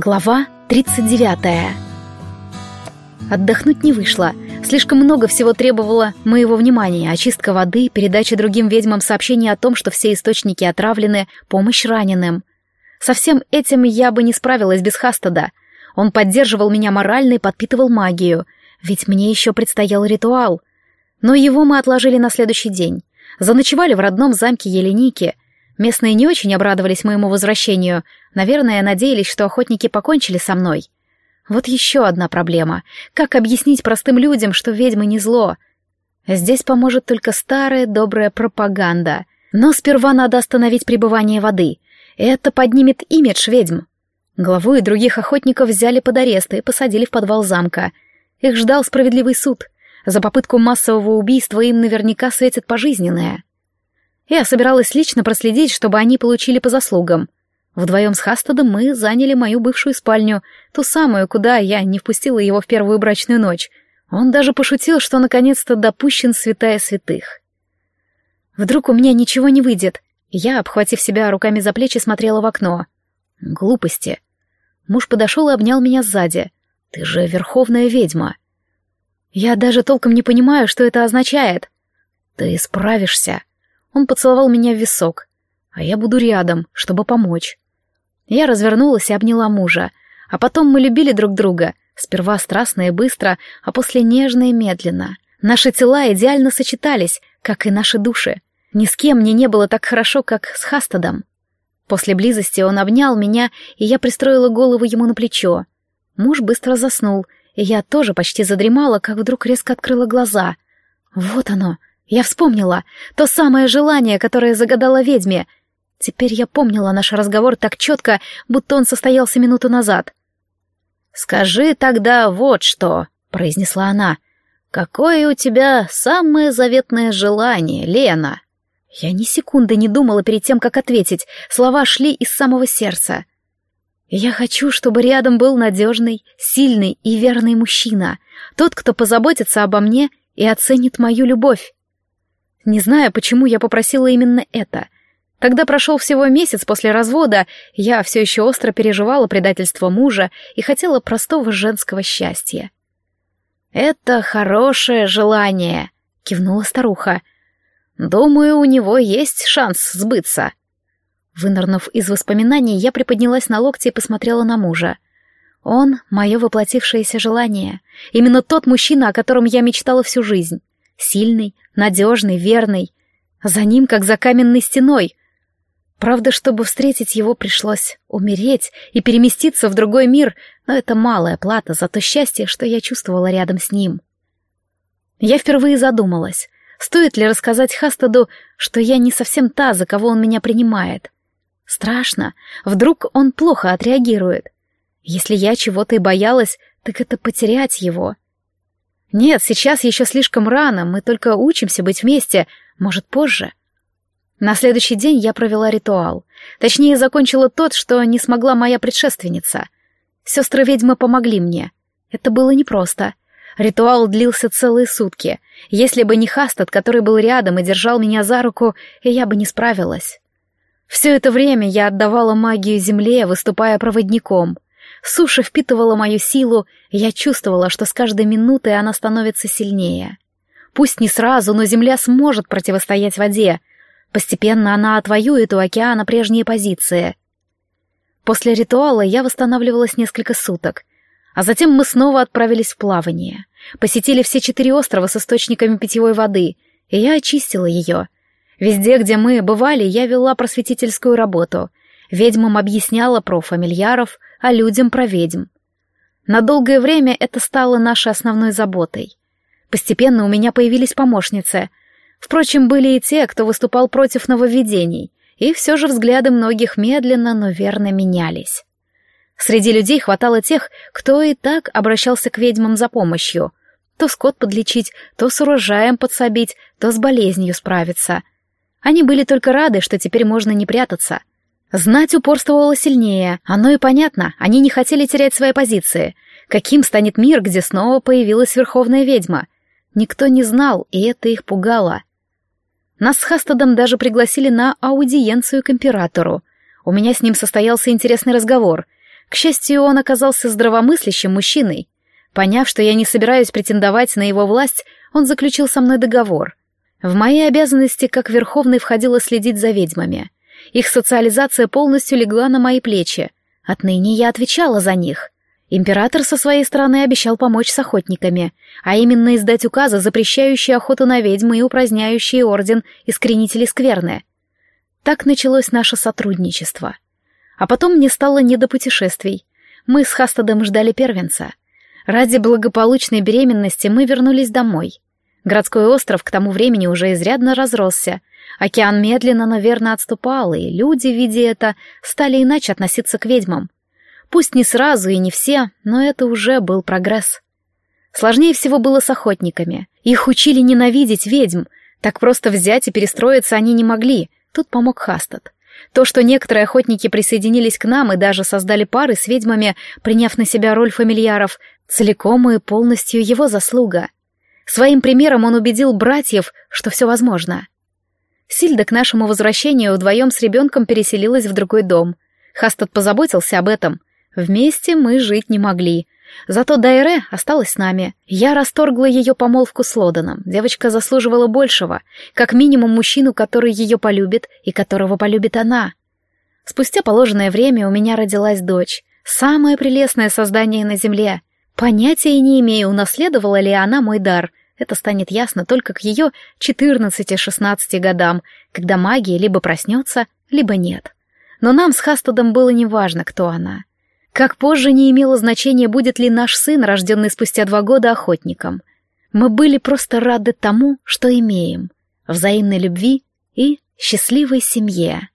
Глава 39 Отдохнуть не вышло. Слишком много всего требовало моего внимания. Очистка воды, передача другим ведьмам сообщений о том, что все источники отравлены, помощь раненым. Со всем этим я бы не справилась без Хастада. Он поддерживал меня морально и подпитывал магию. Ведь мне еще предстоял ритуал. Но его мы отложили на следующий день. Заночевали в родном замке Еленики — Местные не очень обрадовались моему возвращению. Наверное, надеялись, что охотники покончили со мной. Вот еще одна проблема. Как объяснить простым людям, что ведьмы не зло? Здесь поможет только старая добрая пропаганда. Но сперва надо остановить пребывание воды. Это поднимет имидж ведьм. Главу и других охотников взяли под арест и посадили в подвал замка. Их ждал справедливый суд. За попытку массового убийства им наверняка светит пожизненное. Я собиралась лично проследить, чтобы они получили по заслугам. Вдвоем с Хастадом мы заняли мою бывшую спальню, ту самую, куда я не впустила его в первую брачную ночь. Он даже пошутил, что наконец-то допущен святая святых. Вдруг у меня ничего не выйдет. Я, обхватив себя руками за плечи, смотрела в окно. Глупости. Муж подошел и обнял меня сзади. «Ты же верховная ведьма». Я даже толком не понимаю, что это означает. «Ты справишься», он поцеловал меня в висок, а я буду рядом, чтобы помочь. Я развернулась и обняла мужа, а потом мы любили друг друга, сперва страстно и быстро, а после нежно и медленно. Наши тела идеально сочетались, как и наши души. Ни с кем мне не было так хорошо, как с Хастадом. После близости он обнял меня, и я пристроила голову ему на плечо. Муж быстро заснул, и я тоже почти задремала, как вдруг резко открыла глаза. Вот оно, я вспомнила то самое желание, которое загадала ведьме. Теперь я помнила наш разговор так четко, будто он состоялся минуту назад. «Скажи тогда вот что», — произнесла она. «Какое у тебя самое заветное желание, Лена?» Я ни секунды не думала перед тем, как ответить. Слова шли из самого сердца. «Я хочу, чтобы рядом был надежный, сильный и верный мужчина. Тот, кто позаботится обо мне и оценит мою любовь. Не знаю, почему я попросила именно это. Когда прошел всего месяц после развода, я все еще остро переживала предательство мужа и хотела простого женского счастья. «Это хорошее желание», — кивнула старуха. «Думаю, у него есть шанс сбыться». Вынырнув из воспоминаний, я приподнялась на локти и посмотрела на мужа. Он — мое воплотившееся желание. Именно тот мужчина, о котором я мечтала всю жизнь. Сильный, надежный, верный. За ним, как за каменной стеной. Правда, чтобы встретить его, пришлось умереть и переместиться в другой мир, но это малая плата за то счастье, что я чувствовала рядом с ним. Я впервые задумалась, стоит ли рассказать Хастаду, что я не совсем та, за кого он меня принимает. Страшно, вдруг он плохо отреагирует. Если я чего-то и боялась, так это потерять его — нет, сейчас еще слишком рано, мы только учимся быть вместе, может, позже. На следующий день я провела ритуал. Точнее, закончила тот, что не смогла моя предшественница. Сестры-ведьмы помогли мне. Это было непросто. Ритуал длился целые сутки. Если бы не Хастад, который был рядом и держал меня за руку, я бы не справилась. Все это время я отдавала магию земле, выступая проводником — Суша впитывала мою силу, и я чувствовала, что с каждой минутой она становится сильнее. Пусть не сразу, но Земля сможет противостоять воде. Постепенно она отвоюет у океана прежние позиции. После ритуала я восстанавливалась несколько суток, а затем мы снова отправились в плавание. Посетили все четыре острова с источниками питьевой воды, и я очистила ее. Везде, где мы бывали, я вела просветительскую работу. Ведьмам объясняла про фамильяров, а людям про ведьм. На долгое время это стало нашей основной заботой. Постепенно у меня появились помощницы. Впрочем, были и те, кто выступал против нововведений, и все же взгляды многих медленно, но верно менялись. Среди людей хватало тех, кто и так обращался к ведьмам за помощью. То скот подлечить, то с урожаем подсобить, то с болезнью справиться. Они были только рады, что теперь можно не прятаться — Знать упорствовала сильнее, оно и понятно, они не хотели терять свои позиции. Каким станет мир, где снова появилась верховная ведьма? Никто не знал, и это их пугало. Нас с Хастадом даже пригласили на аудиенцию к императору. У меня с ним состоялся интересный разговор. К счастью, он оказался здравомыслящим мужчиной. Поняв, что я не собираюсь претендовать на его власть, он заключил со мной договор. В мои обязанности как Верховный входило следить за ведьмами. Их социализация полностью легла на мои плечи. Отныне я отвечала за них. Император со своей стороны обещал помочь с охотниками, а именно издать указы, запрещающие охоту на ведьмы и упраздняющие орден искоренителей скверны. Так началось наше сотрудничество. А потом мне стало не до путешествий. Мы с Хастадом ждали первенца. Ради благополучной беременности мы вернулись домой. Городской остров к тому времени уже изрядно разросся. Океан медленно, но верно отступал, и люди, видя это, стали иначе относиться к ведьмам. Пусть не сразу и не все, но это уже был прогресс. Сложнее всего было с охотниками. Их учили ненавидеть ведьм. Так просто взять и перестроиться они не могли. Тут помог Хастад. То, что некоторые охотники присоединились к нам и даже создали пары с ведьмами, приняв на себя роль фамильяров, целиком и полностью его заслуга. Своим примером он убедил братьев, что все возможно. Сильда к нашему возвращению вдвоем с ребенком переселилась в другой дом. Хастад позаботился об этом. Вместе мы жить не могли. Зато Дайре осталась с нами. Я расторгла ее помолвку с Лоданом. Девочка заслуживала большего. Как минимум мужчину, который ее полюбит и которого полюбит она. Спустя положенное время у меня родилась дочь. Самое прелестное создание на земле. Понятия не имею, унаследовала ли она мой дар. Это станет ясно только к ее 14-16 годам, когда магия либо проснется, либо нет. Но нам с Хастадом было неважно, кто она. Как позже не имело значения, будет ли наш сын, рожденный спустя два года, охотником. Мы были просто рады тому, что имеем, взаимной любви и счастливой семье.